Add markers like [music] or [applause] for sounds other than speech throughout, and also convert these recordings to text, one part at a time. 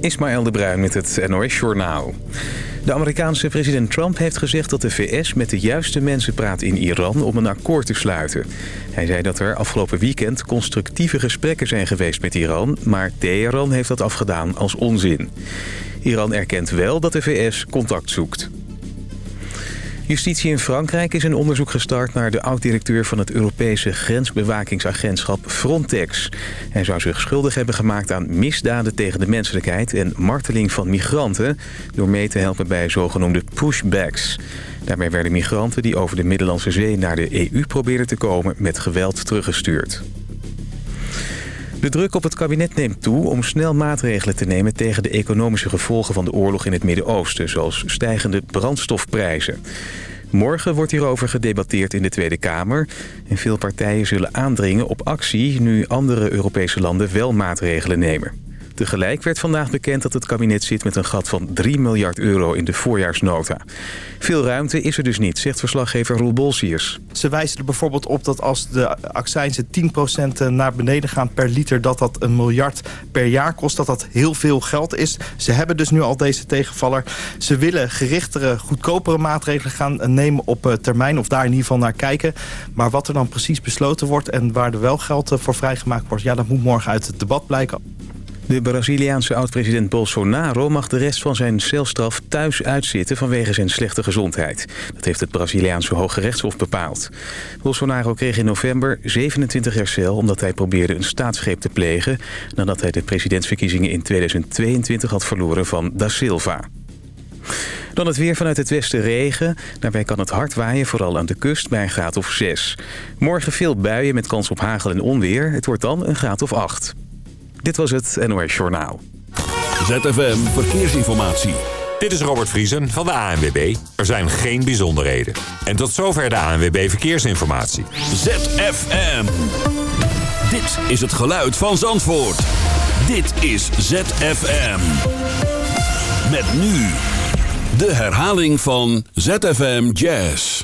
Ismaël de Bruin met het NOS Journaal. De Amerikaanse president Trump heeft gezegd dat de VS met de juiste mensen praat in Iran om een akkoord te sluiten. Hij zei dat er afgelopen weekend constructieve gesprekken zijn geweest met Iran, maar Teheran heeft dat afgedaan als onzin. Iran erkent wel dat de VS contact zoekt. Justitie in Frankrijk is een onderzoek gestart naar de oud-directeur van het Europese grensbewakingsagentschap Frontex. Hij zou zich schuldig hebben gemaakt aan misdaden tegen de menselijkheid en marteling van migranten door mee te helpen bij zogenoemde pushbacks. Daarmee werden migranten die over de Middellandse Zee naar de EU probeerden te komen met geweld teruggestuurd. De druk op het kabinet neemt toe om snel maatregelen te nemen... tegen de economische gevolgen van de oorlog in het Midden-Oosten... zoals stijgende brandstofprijzen. Morgen wordt hierover gedebatteerd in de Tweede Kamer. En veel partijen zullen aandringen op actie... nu andere Europese landen wel maatregelen nemen. Tegelijk werd vandaag bekend dat het kabinet zit met een gat van 3 miljard euro in de voorjaarsnota. Veel ruimte is er dus niet, zegt verslaggever Roel Bolsiers. Ze wijzen er bijvoorbeeld op dat als de accijnzen 10% naar beneden gaan per liter... dat dat een miljard per jaar kost, dat dat heel veel geld is. Ze hebben dus nu al deze tegenvaller. Ze willen gerichtere, goedkopere maatregelen gaan nemen op eh, termijn... of daar in ieder geval naar kijken. Maar wat er dan precies besloten wordt en waar er wel geld eh, voor vrijgemaakt wordt... ja, dat moet morgen uit het debat blijken. De Braziliaanse oud-president Bolsonaro mag de rest van zijn celstraf thuis uitzitten vanwege zijn slechte gezondheid. Dat heeft het Braziliaanse Hoge Rechtshof bepaald. Bolsonaro kreeg in november 27 jaar cel omdat hij probeerde een staatsgreep te plegen... nadat hij de presidentsverkiezingen in 2022 had verloren van Da Silva. Dan het weer vanuit het westen regen. Daarbij kan het hard waaien, vooral aan de kust, bij een graad of 6. Morgen veel buien met kans op hagel en onweer. Het wordt dan een graad of 8. Dit was het NOS Journaal. ZFM Verkeersinformatie. Dit is Robert Vriesen van de ANWB. Er zijn geen bijzonderheden. En tot zover de ANWB Verkeersinformatie. ZFM. Dit is het geluid van Zandvoort. Dit is ZFM. Met nu de herhaling van ZFM Jazz.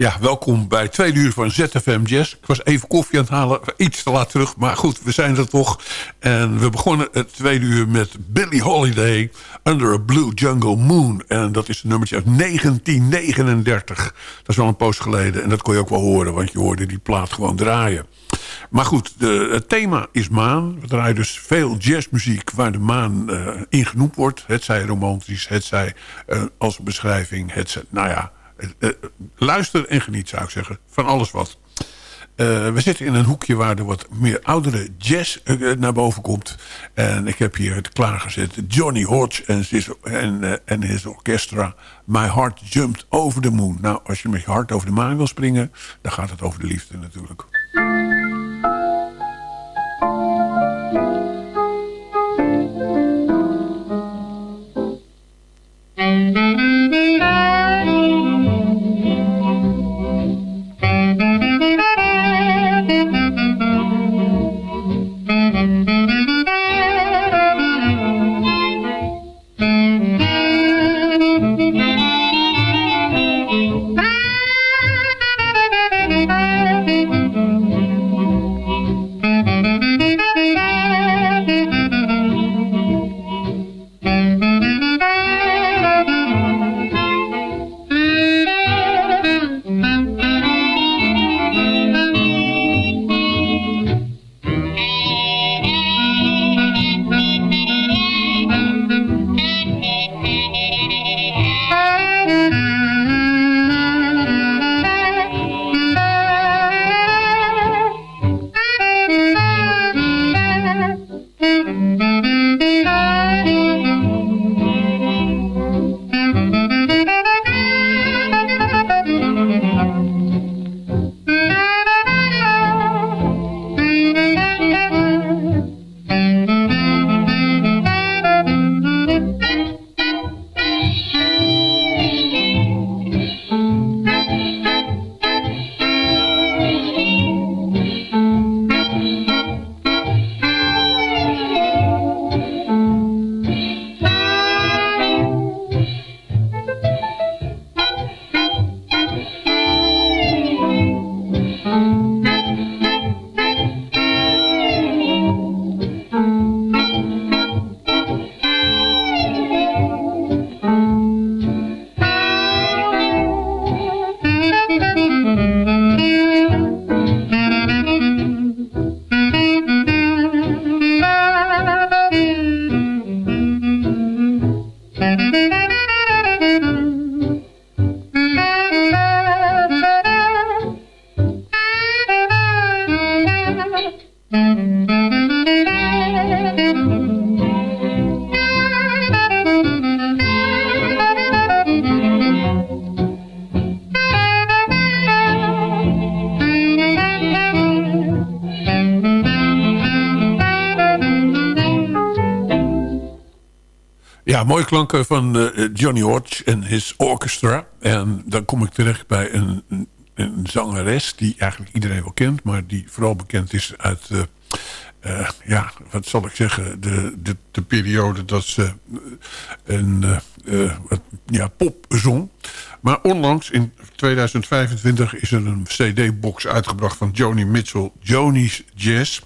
Ja, welkom bij twee uur van ZFM Jazz. Ik was even koffie aan het halen, iets te laat terug. Maar goed, we zijn er toch. En we begonnen het tweede uur met Billie Holiday... Under a Blue Jungle Moon. En dat is een nummertje uit 1939. Dat is wel een poos geleden. En dat kon je ook wel horen, want je hoorde die plaat gewoon draaien. Maar goed, de, het thema is maan. We draaien dus veel jazzmuziek waar de maan eh, in genoemd wordt. Het zij romantisch, het zij eh, als beschrijving. Het zij, nou ja, luister en geniet zou ik zeggen. Van alles wat. Eh, we zitten in een hoekje waar er wat meer oudere jazz eh, naar boven komt. En ik heb hier het klaargezet. Johnny Hodge en his, en, eh, en orchestra. My Heart Jumped Over the Moon. Nou, als je met je hart over de maan wil springen... dan gaat het over de liefde natuurlijk. Mooie klanken van eh, Johnny Hodge en his orchestra. En dan kom ik terecht bij een, een, zangeres die eigenlijk iedereen wel kent... maar die vooral bekend is uit, eh, eh, ja, wat zal ik zeggen... de, de, de periode dat ze een ja, pop zong. Maar onlangs, in 2025, is er een cd-box uitgebracht van Joni Mitchell... Joni's Jazz...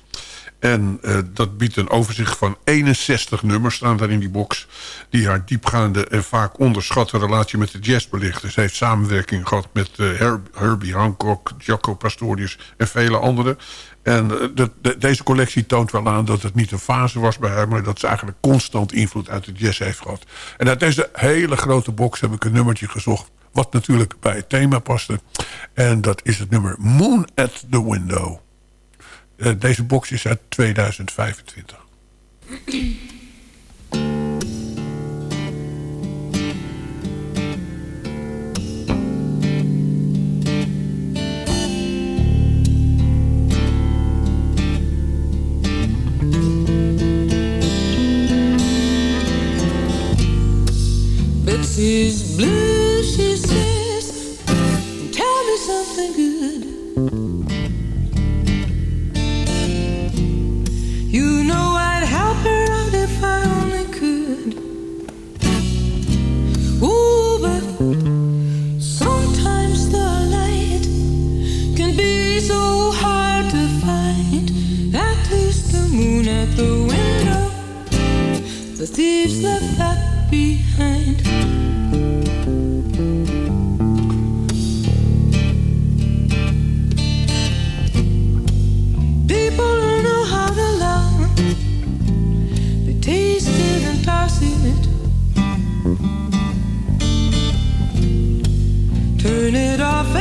En eh, dat biedt een overzicht van 61 nummers, staan daar in die box... die haar diepgaande en vaak onderschatte relatie met de jazz belichten. Ze heeft samenwerking gehad met eh, Herb- Herbie Hancock, Jaco Pastorius en vele anderen. En eh, de- de- deze collectie toont wel aan dat het niet een fase was bij haar... maar dat ze eigenlijk constant invloed uit de jazz heeft gehad. En uit deze hele grote box heb ik een nummertje gezocht... wat natuurlijk bij het thema paste. En dat is het nummer Moon at the Window. Eh, deze box is uit 2025. the thieves left that behind. People don't know how to love. They taste it and pass it. Turn it off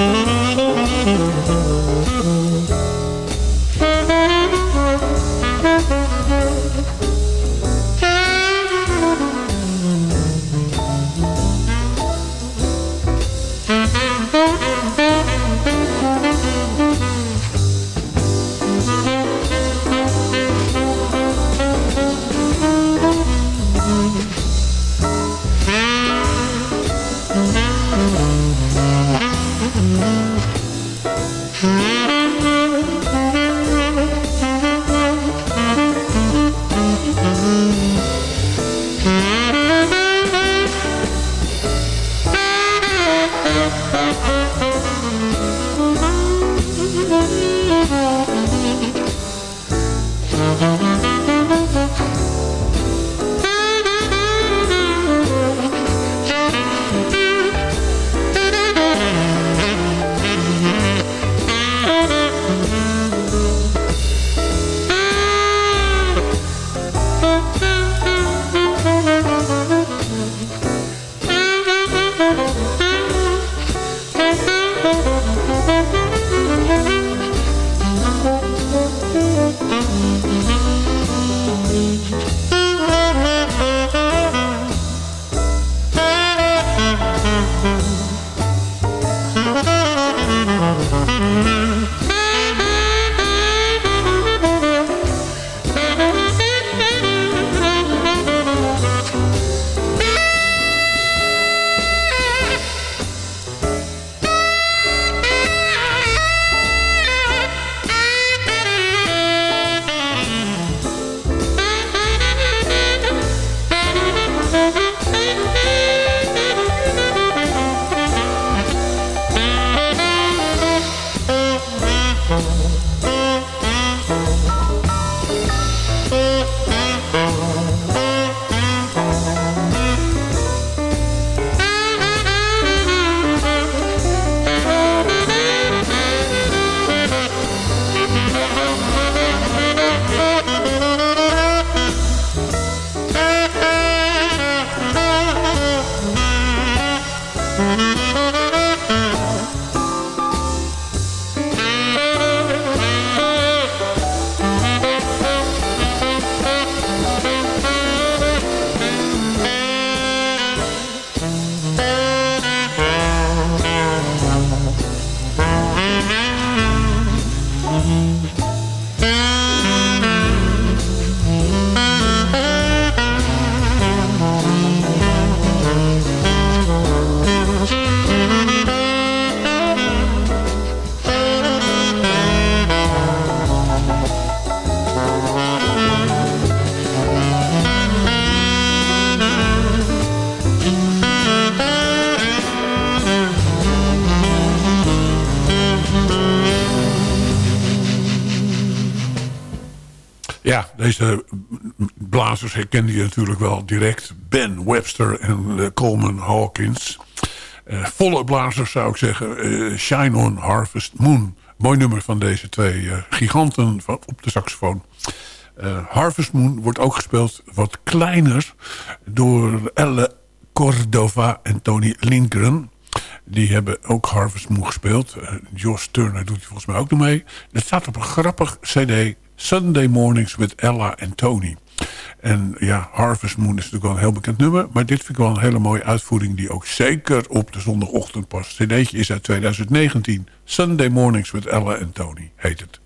Mm-hmm. Blazers herkende je natuurlijk wel direct. Ben Webster en eh, Coleman Hawkins. Eh, volle blazers zou ik zeggen. Eh, Shine on Harvest Moon. Mooi nummer van deze twee giganten van, op de saxofoon. Harvest Moon wordt ook gespeeld wat kleiner... door Elle Cordova en Tony Lindgren. Die hebben ook Harvest Moon gespeeld. Josh Turner doet volgens mij ook nog mee. Dat staat op een grappig cd... Sunday Mornings with Ella en Tony. En ja, Harvest Moon is natuurlijk wel een heel bekend nummer. Maar dit vind ik wel een hele mooie uitvoering... die ook zeker op de zondagochtend past. CD'tje is uit 2019. Sunday Mornings with Ella en Tony heet het.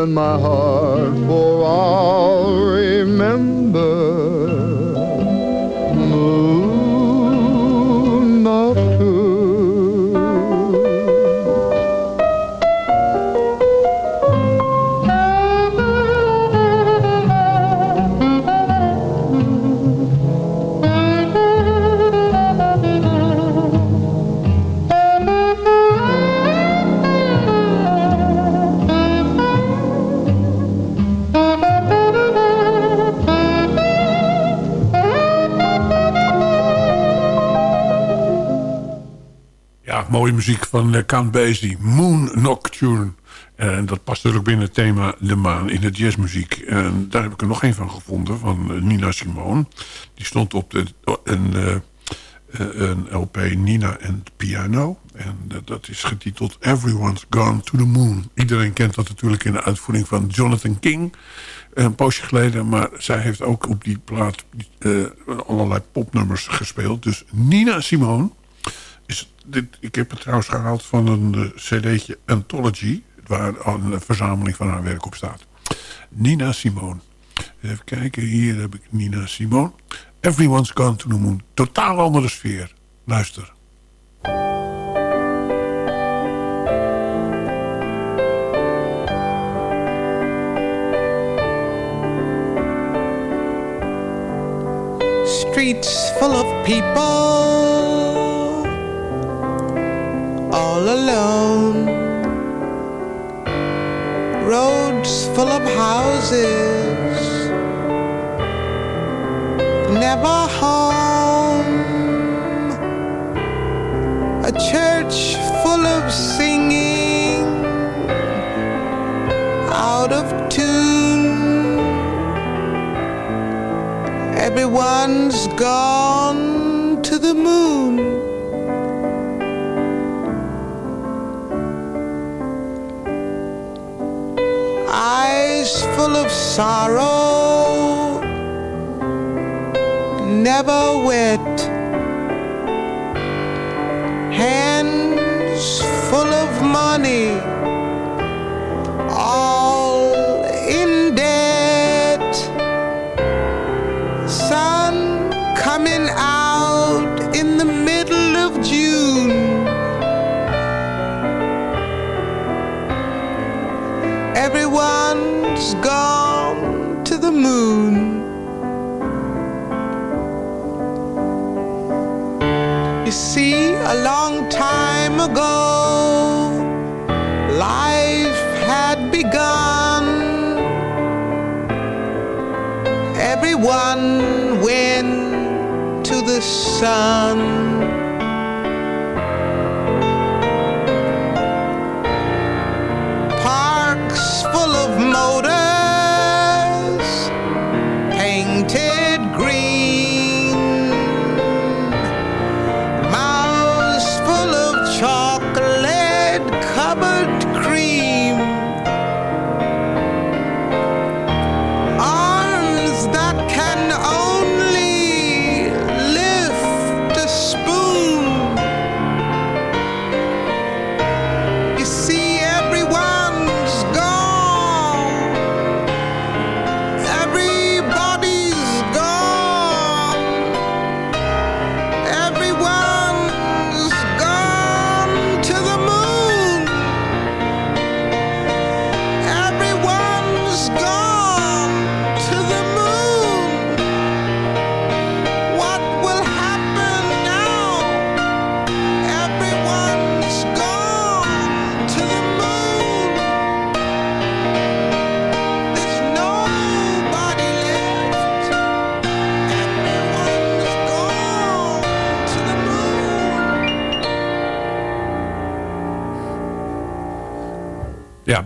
Will live in my heart, for I'll remember. Muziek van eh, Count Basie. Moon Nocturne. En dat past natuurlijk binnen het thema de maan in de jazzmuziek. En daar heb ik er nog een van gevonden, van eh, Nina Simone. Die stond op de, een, eh, eh, een LP Nina en Piano. En dat is getiteld Everyone's Gone to the Moon. Iedereen kent dat natuurlijk in de uitvoering van Jonathan King. Een poosje geleden. Maar zij heeft ook op die plaat allerlei popnummers gespeeld. Dus Nina Simone dit, ik heb het trouwens gehaald van een eh, cd'tje Anthology... waar een verzameling van haar werk op staat. Nina Simone. Even kijken, hier heb ik Nina Simone. Everyone's Gone to the Moon. Totaal andere sfeer. Luister. Streets full of people, alone. Roads full of houses, never home. A church full of singing, out of tune. Everyone's gone full of sorrow, never wet. Hands full of money, moon. You see, a long time ago, life had begun everyone went to the sun.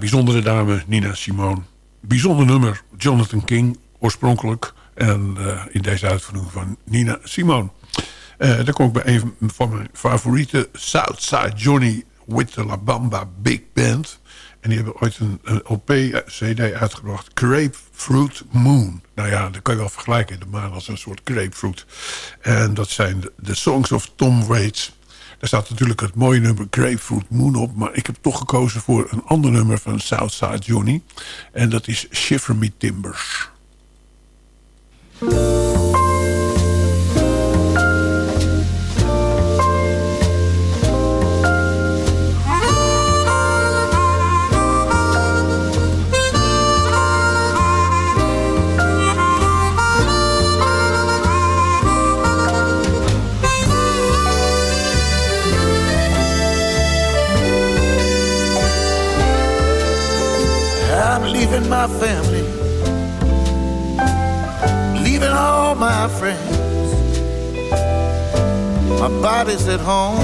Bijzondere dame, Nina Simone. Bijzonder nummer, Jonathan King, oorspronkelijk. En eh, in deze uitvoering van Nina Simone. Eh dan kom ik bij een van mijn favoriete... Southside Johnny with the La Bamba Big Band. En die hebben ooit een, een LP-CD uitgebracht. Grapefruit Moon. Nou ja, dat kan je wel vergelijken. De maan als een soort grapefruit. En dat zijn de songs of Tom Waits. Daar staat natuurlijk het mooie nummer Grapefruit Moon op. Maar ik heb toch gekozen voor een ander nummer van Southside Johnny. En dat is Shiver Me Timbers. Body's at home,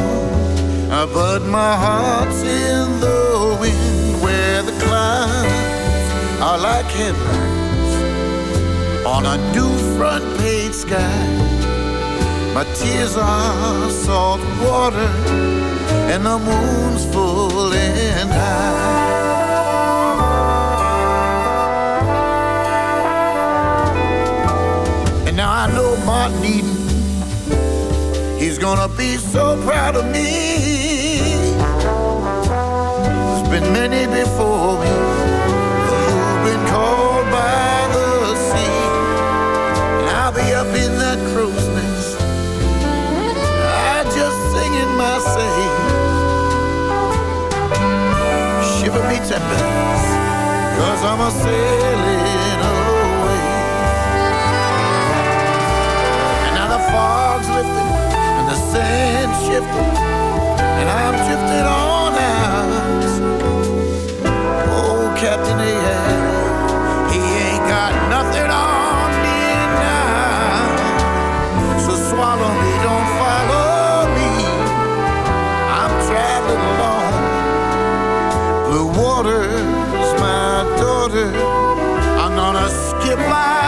uh, but my heart's in the wind where the clouds are like headlines on a new front page sky. My tears are salt water, and the moon's full and high. And now I know Martin he's gonna be so proud of me. There's been many before me who've been called by the sea. And I'll be up in that crow's nest, I just singing my say. Shiver me timbers, cause I'm a sailing and shifting, and I'm drifting on out. Oh, Captain Ahab, he ain't got nothing on me now. So swallow me, don't follow me. I'm traveling alone. Blue water's my daughter. I'm gonna skip like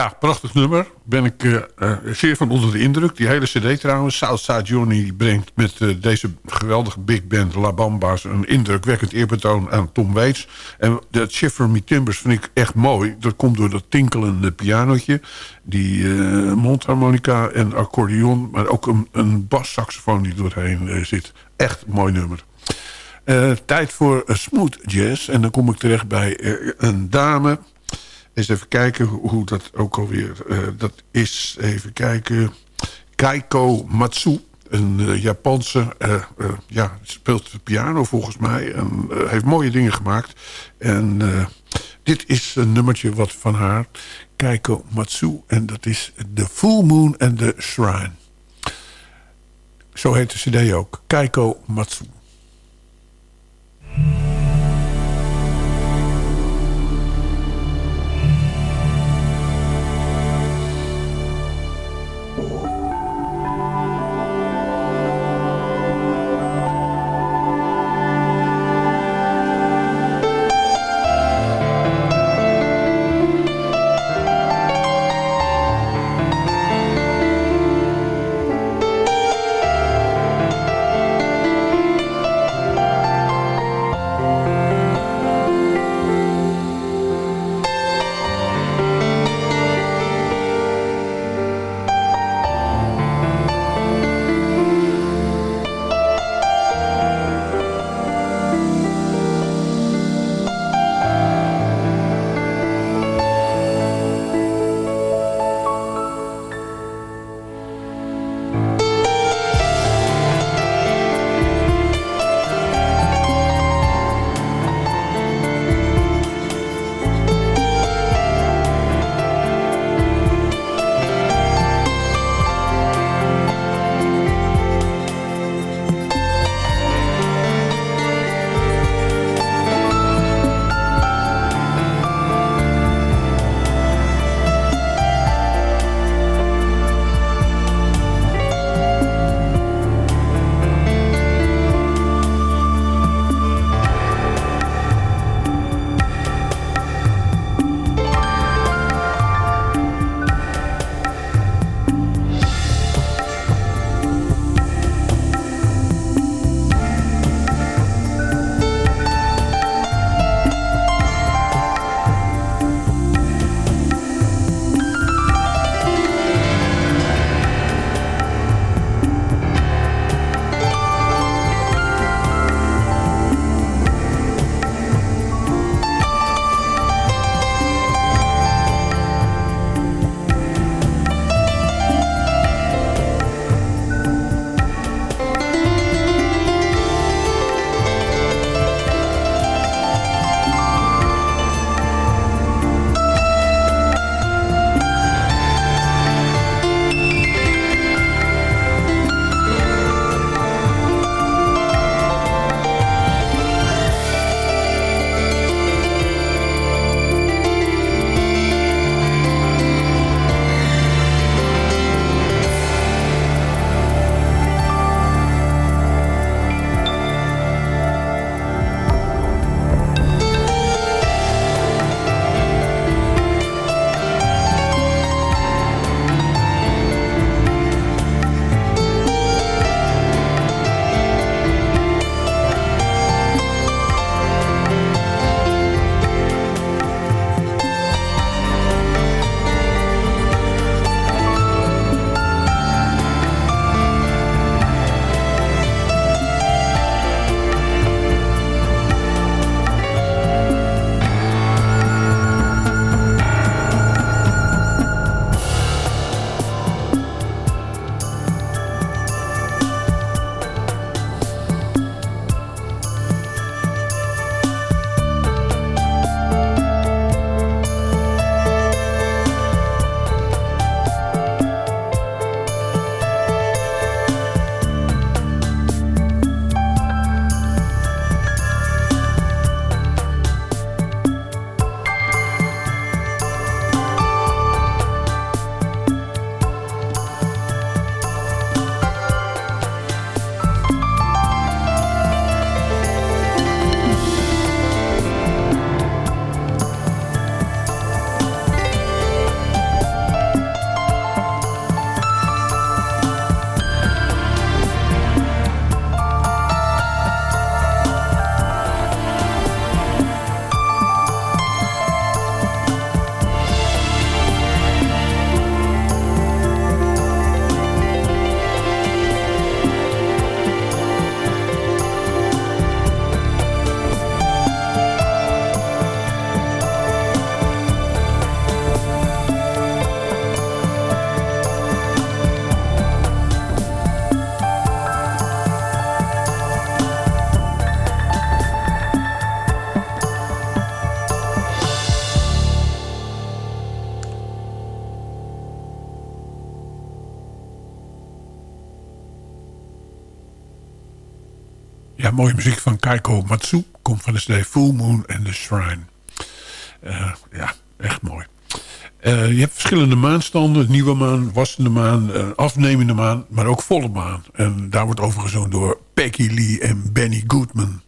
Ja, prachtig nummer. Ben ik eh, eh, zeer van onder de indruk. Die hele cd trouwens. Southside Johnny brengt met eh, deze geweldige big band La Bamba's... een indrukwekkend eerbetoon aan Tom Waits. En dat Shiver Me Timbers vind ik echt mooi. Dat komt door dat tinkelende pianotje. Die mondharmonica en accordeon. Maar ook een, een bassaxofoon die doorheen zit. Echt mooi nummer. tijd voor smooth jazz. En dan kom ik terecht bij een dame even kijken hoe dat ook alweer... Uh, dat is, even kijken... Kaiko Matsu. Een uh, Japanse, uh, ja, speelt piano volgens mij. En heeft mooie dingen gemaakt. En dit is een nummertje wat van haar. Kaiko Matsu. En dat is The Full Moon and the Shrine. Zo heet de cd ook. Kaiko Matsu. Kaiko Matsu. Komt van de CD Full Moon and the Shrine. Eh, ja, echt mooi. Eh, je hebt verschillende maanstanden. Nieuwe maan, wassende maan, eh, afnemende maan. Maar ook volle maan. En daar wordt over gezongen door Peggy Lee en Benny Goodman.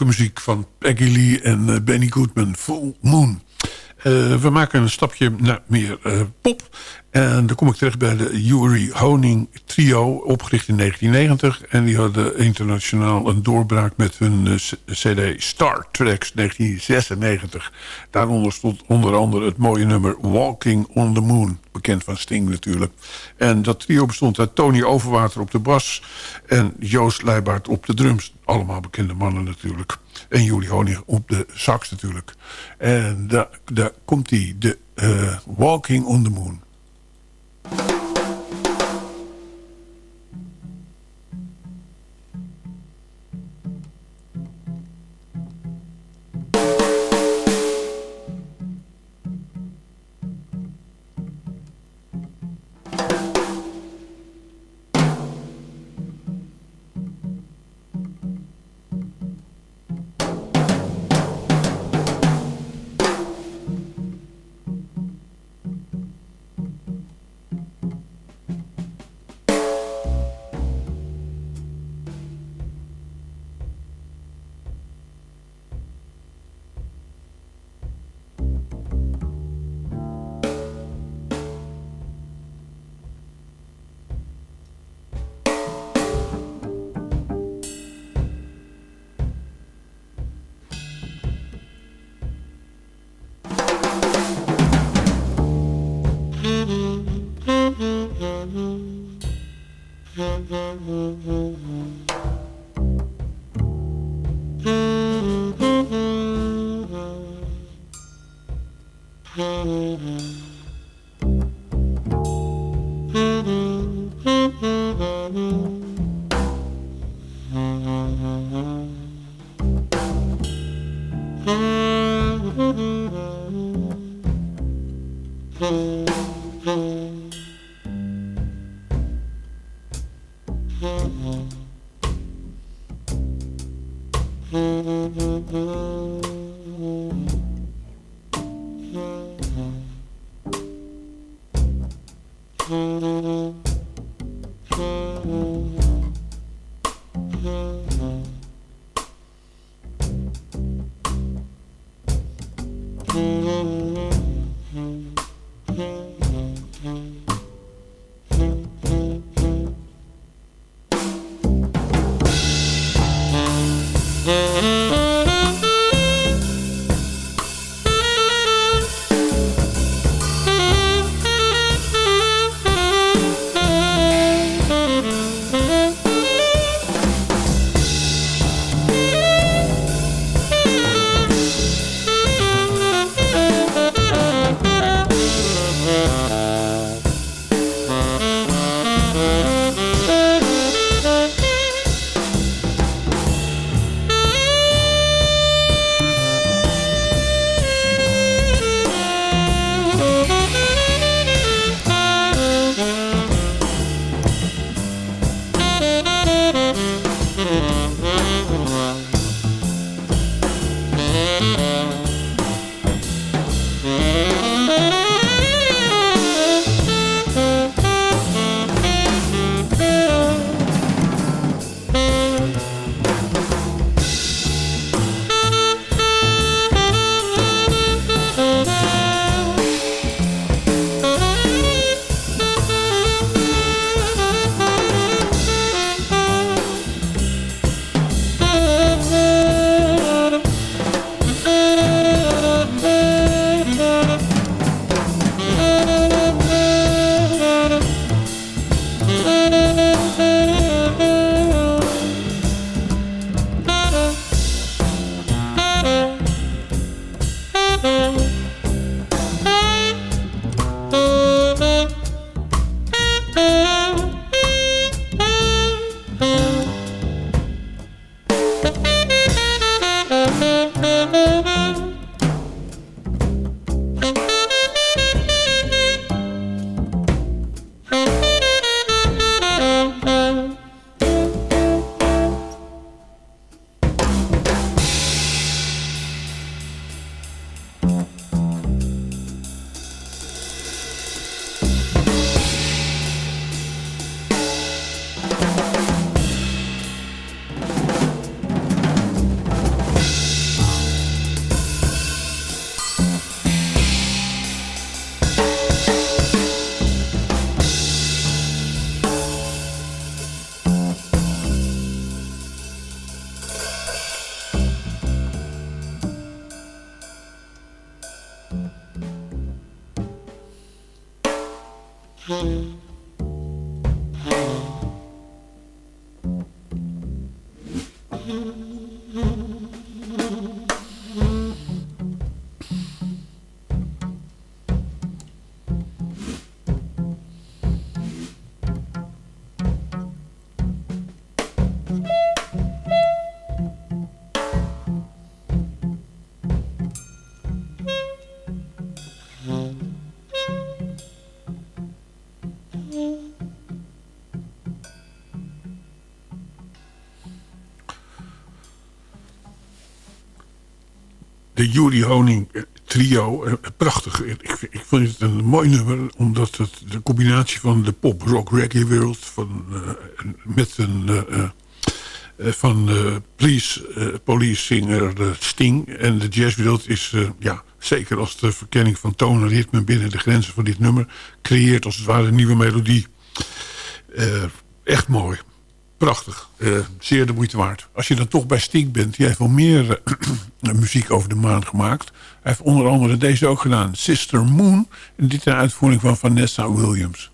Muziek van Peggy Lee en eh, Benny Goodman. Full Moon. Eh, we maken een stapje naar meer eh, pop. En dan kom ik terecht bij de Yuri Honing Trio, opgericht in 1990. En die hadden internationaal een doorbraak met hun cd Star Treks 1996. Daaronder stond onder andere het mooie nummer Walking on the Moon. Bekend van Sting natuurlijk. En dat trio bestond uit Tony Overwater op de bas... en Joost Leijbaard op de drums. Allemaal bekende mannen natuurlijk. En Yuri Honing op de sax natuurlijk. En daar, daar komt hij, de eh, Walking on the Moon. De Jury Honing eh, trio. eh, Prachtig. Ik, ik vind het een mooi nummer. Omdat het de combinatie van de pop, rock, reggae wereld... Van, eh, met een... van eh, police, singer Sting. En de jazzwereld is, ja, zeker als de verkenning van toon en ritme binnen de grenzen van dit nummer, creëert als het ware een nieuwe melodie. Echt mooi. Prachtig. Eh, zeer de moeite waard. Als je dan toch bij Sting bent, die heeft wel meer [clears throat] eh, muziek over de maan gemaakt. Hij heeft onder andere deze ook gedaan. Sister Moon. En dit een uitvoering van Vanessa Williams.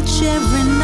watch every night.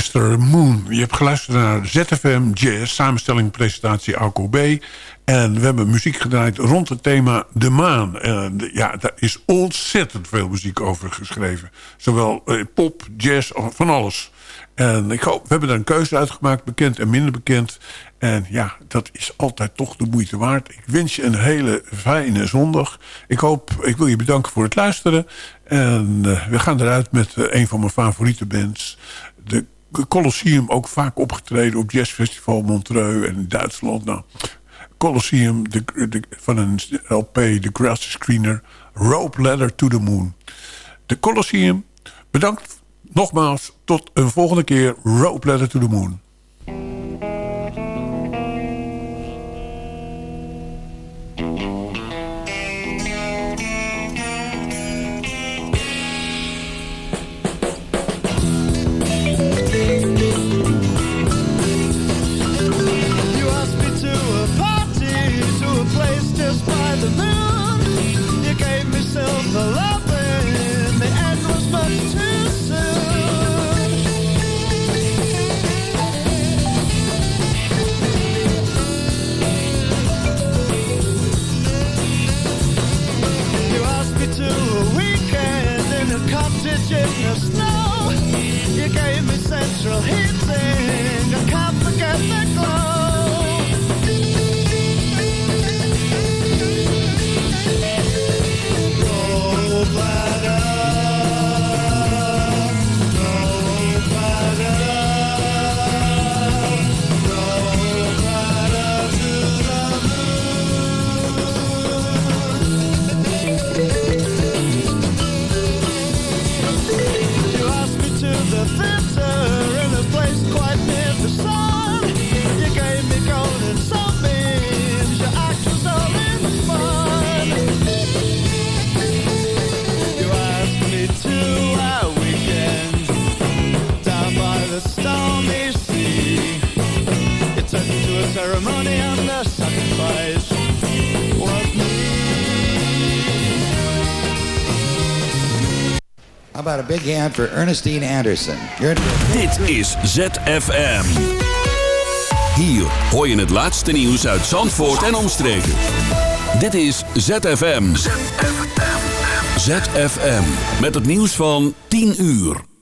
Sister Moon. Je hebt geluisterd naar ZFM Jazz, samenstelling, presentatie Alco B. En we hebben muziek gedraaid rond het thema de maan. En de- ja, daar is ontzettend veel muziek over geschreven. Zowel eh, pop, jazz, van alles. En ik hoop, we hebben er een keuze uitgemaakt, bekend en minder bekend. En ja, dat is altijd toch de moeite waard. Ik wens je een hele fijne zondag. Ik hoop, ik wil je bedanken voor het luisteren. En eh, we gaan eruit met eh, een van mijn favoriete bands. Colosseum ook vaak opgetreden op Jazzfestival Montreux en Duitsland. Nou, Colosseum de, van een LP, The Grass Screener, Rope Ladder to the Moon. De Colosseum, bedankt nogmaals. Tot een volgende keer, Rope Ladder to the Moon. About a big hand for Ernestine Anderson? Dit is ZFM. Hier hoor je het laatste nieuws uit Zandvoort en omstreken. Dit is ZFM. ZFM. Met het nieuws van 10 uur.